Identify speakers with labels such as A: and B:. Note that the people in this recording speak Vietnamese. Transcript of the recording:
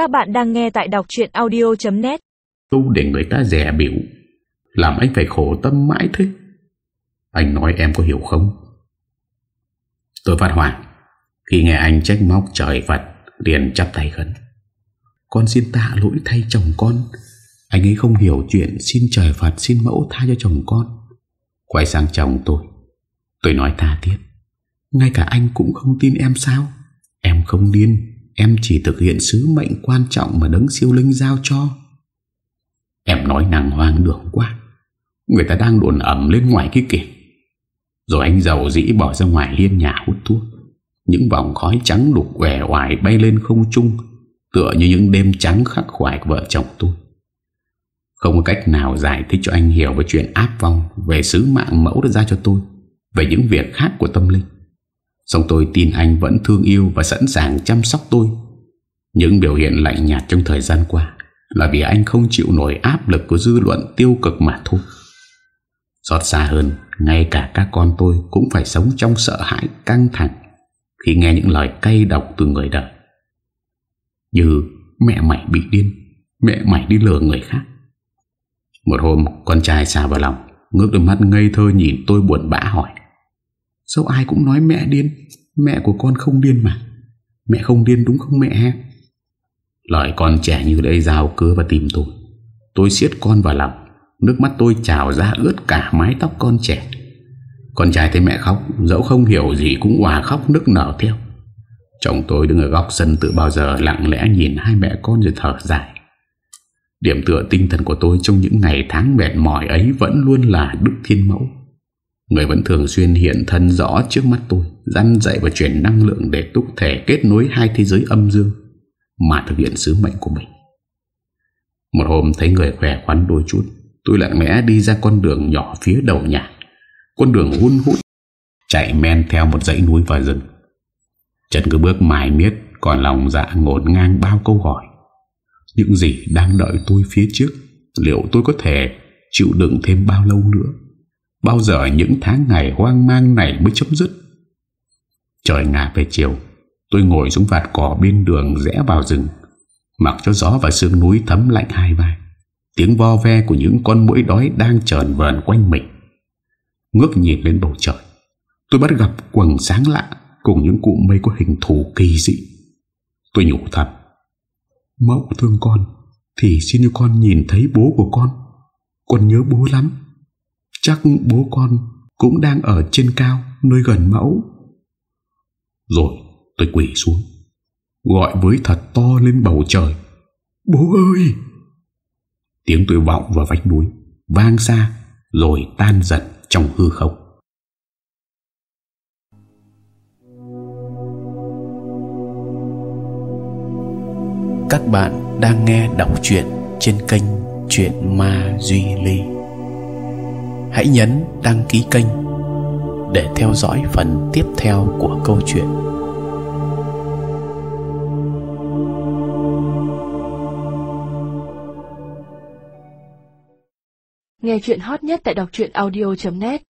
A: Các bạn đang nghe tại đọc chuyện audio.net
B: Tu để người ta rẻ biểu Làm anh phải khổ tâm mãi thế. Anh nói em có hiểu không? Tôi phát hoảng Khi nghe anh trách móc trời Phật, Liền chắp tay khấn. Con xin tạ lỗi thay chồng con. Anh ấy không hiểu chuyện Xin trời Phật, xin mẫu tha cho chồng con. Quay sang chồng tôi. Tôi nói tha thiết, Ngay cả anh cũng không tin em sao? Em không điên Em chỉ thực hiện sứ mệnh quan trọng Mà đấng siêu linh giao cho. Em nói nàng hoang đường quá Người ta đang đồn ẩm lên ngoài kia kìa Rồi anh giàu dĩ bỏ ra ngoài hiên nhà hút thuốc. Những vòng khói trắng đục quẻ hoài bay lên không trung, Tựa như những đêm trắng khắc khoải của vợ chồng tôi. Không có cách nào giải thích cho anh hiểu về chuyện áp vong, Về sứ mạng mẫu đã ra cho tôi, Về những việc khác của tâm linh. Xong tôi tin anh vẫn thương yêu Và sẵn sàng chăm sóc tôi. Những biểu hiện lạnh nhạt trong thời gian qua Là vì anh không chịu nổi áp lực Của dư luận tiêu cực mà thôi. Xót xa hơn, Ngay cả các con tôi cũng phải sống trong sợ hãi căng thẳng Khi nghe những lời cay độc từ người đời. Như mẹ mày bị điên, Mẹ mày đi lừa người khác. Một hôm, con trai xa vào lòng, Ngước đôi mắt ngây thơ nhìn tôi buồn bã hỏi Sao ai cũng nói mẹ điên? Mẹ của con không điên mà. Mẹ không điên đúng không mẹ Lời con trẻ như đây rào cớ và tìm tôi. Tôi siết con vào lòng. Nước mắt tôi trào ra ướt cả mái tóc con trẻ. Con trai thấy mẹ khóc, Dẫu không hiểu gì cũng hòa khóc nức nở theo. Chồng tôi đứng ở góc sân từ bao giờ Lặng lẽ nhìn hai mẹ con rồi thở dài. Điểm tựa tinh thần của tôi Trong những ngày tháng mệt mỏi ấy Vẫn luôn là Đức Thiên Mẫu. Người vẫn thường xuyên hiện thân rõ trước mắt tôi, Dăn dạy và chuyển năng lượng Để túc thể kết nối hai thế giới âm dương, Mà thực hiện sứ mệnh của mình. Một hôm thấy người khỏe khoắn đôi chút, Tôi lặng lẽ đi ra con đường nhỏ phía đầu nhà. Con đường hun hút, Chạy men theo một dãy núi và rừng. Chân cứ bước mài miết, Còn lòng dạ ngột ngang bao câu hỏi. Những gì đang đợi tôi phía trước, Liệu tôi có thể chịu đựng thêm bao lâu nữa? Bao giờ những tháng ngày hoang mang này mới chấm dứt? Trời ngả về chiều, Tôi ngồi xuống vạt cỏ bên đường rẽ vào rừng, Mặc cho gió và sương núi thấm lạnh hai vai. Tiếng vo ve của những con mũi đói đang trờn vờn quanh mình. Ngước nhìn lên bầu trời, Tôi bắt gặp quần sáng lạ Cùng những cụm mây có hình thù kỳ dị. Tôi nhủ thầm Mẫu thương con, Thì xin cho con nhìn thấy bố của con. Con nhớ bố lắm. Chắc bố con cũng đang ở trên cao Nơi gần mẫu. Rồi tôi quỷ xuống Gọi với thật to lên bầu trời. Bố ơi! Tiếng tôi vọng vào vách núi Vang xa Rồi tan dần trong hư không.
C: Các bạn đang nghe đọc truyện trên kênh Chuyện Ma Duy Ly Hãy nhấn đăng ký kênh Để theo dõi phần tiếp theo của câu chuyện.
A: Nghe chuyện hot nhất tại đọc truyện audio.net